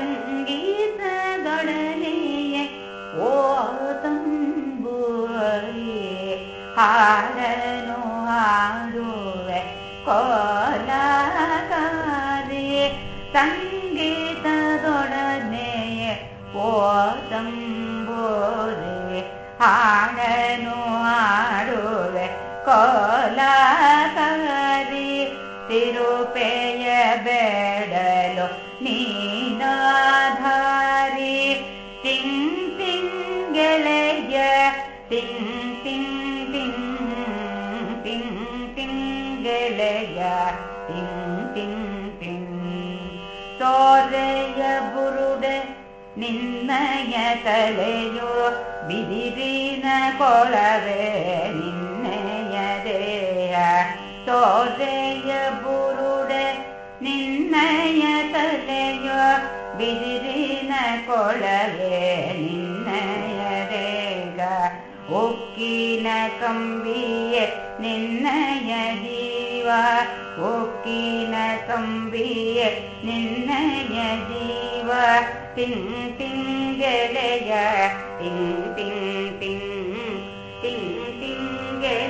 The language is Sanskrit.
ಸಂಗೀತದೊಡನೆಯೇ ಓ ತಂಬೂರಿ ಹಾಡನು ಹಾಡುವೆ ಕೋಲಾಕಾರಿ ಸಂಗೀತದೊಡನೆಯೇ ಓ ತಂಬೂರಿ ಹಾಡನು ಹಾಡುವೆ ಕೋಲಾಕಾರಿ ತಿರುಪೆಯ ಬೇಡಲು ನೀನಾಧಾರಿ ತಿಂಗ್ ತಿಂಗೆಳೆಯ ತಿಂಗ್ ತಿಂಗ್ ತಿಂಗ್ ತಿಂಗ್ ತಿಂಗೆಳೆಯ ತಿಂಗ್ ತಿಂಗ್ ತಿಂಗ್ ತೋರೆಯ ಬುರುಡೆ ನಿನ್ನಯ ತಲೆಯೋ ಬಿದಿರಿನ ಕೊಳವೆ ನಿನ್ನಯ ದೇಹ ತೋರೆಯ ಬುರುಡೆ ನಿನ್ನಯ या बिरिन कोडले नियरे कम्बिय निय जीवा उकीन कम्बि निय जीवाङ्गलया तिं पिङ्ग् पिङ्ग